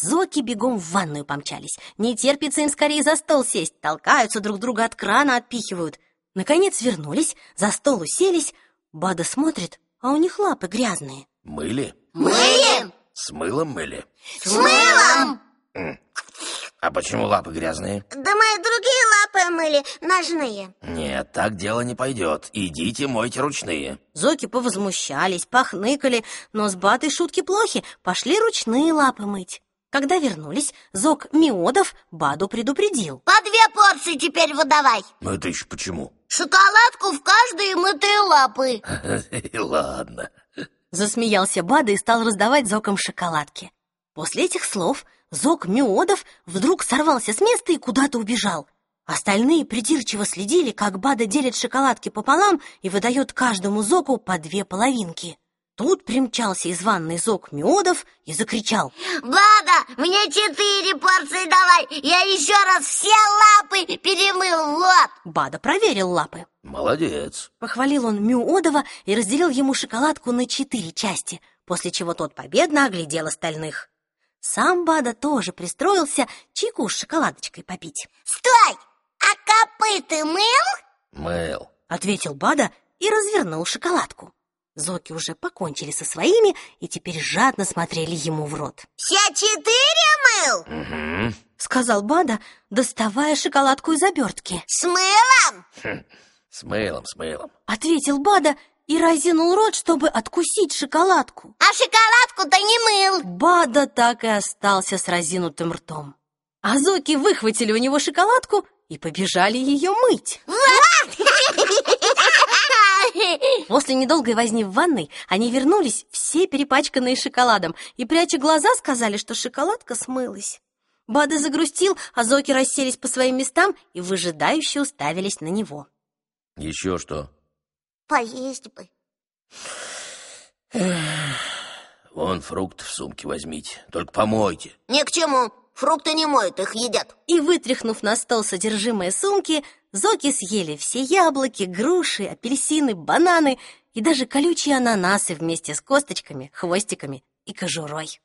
Зоки бегом в ванную помчались. Не терпится им скорее за стол сесть. Толкаются друг друга от крана, отпихивают. Наконец вернулись, за стол уселись. Бада смотрит, а у них лапы грязные. Мыли? Мыли? С мылом мыли? С мылом! А почему лапы грязные? Да мои другие лапы мыли, ножные. Нет, так дело не пойдет. Идите мойте ручные. Зоки повозмущались, похныкали, но с Бадой шутки плохи, пошли ручные лапы мыть. Когда вернулись, Зок Миодов Баду предупредил. По две порции теперь выдавай. Ну это еще почему? Шоколадку в каждые мытые лапы. Ладно. Засмеялся Бада и стал раздавать Зокам шоколадки. После этих слов Зок Миодов вдруг сорвался с места и куда-то убежал. Остальные придирчиво следили, как Бада делит шоколадки пополам и выдает каждому Зоку по две половинки. Тут примчался из ванной Зок Миодов и закричал. Бада, мне четыре порции давай. Я еще раз все лапы перемыл, вот. Бада проверил лапы. Молодец. Похвалил он Мюодова и разделил ему шоколадку на четыре части, после чего тот победно оглядел остальных. Сам Бада тоже пристроился чайку с шоколадочкой попить. Стой! А копыты мыл? Мыл. Ответил Бада и развернул шоколадку. Зоки уже покончили со своими и теперь жадно смотрели ему в рот. Все четыре мыл? Угу. Сказал Бада, доставая шоколадку из обертки. С мылом? С мылом, с мылом. Ответил Бада и разинул рот, чтобы откусить шоколадку. А шоколадку-то не мыл. Бада так и остался с разинутым ртом. А Зоки выхватили у него шоколадку и побежали ее мыть. После недолгой возни в ванной они вернулись, все перепачканные шоколадом, и, пряча глаза, сказали, что шоколадка смылась. Бада загрустил, а Зоки расселись по своим местам и выжидающе уставились на него. Еще что? Поесть бы. Вон фрукт в сумке возьмите. Только помойте. Ни к чему. Фрукты не моют, их едят. И, вытряхнув на стол содержимое сумки, Зоки съели все яблоки, груши, апельсины, бананы и даже колючие ананасы вместе с косточками, хвостиками и кожурой.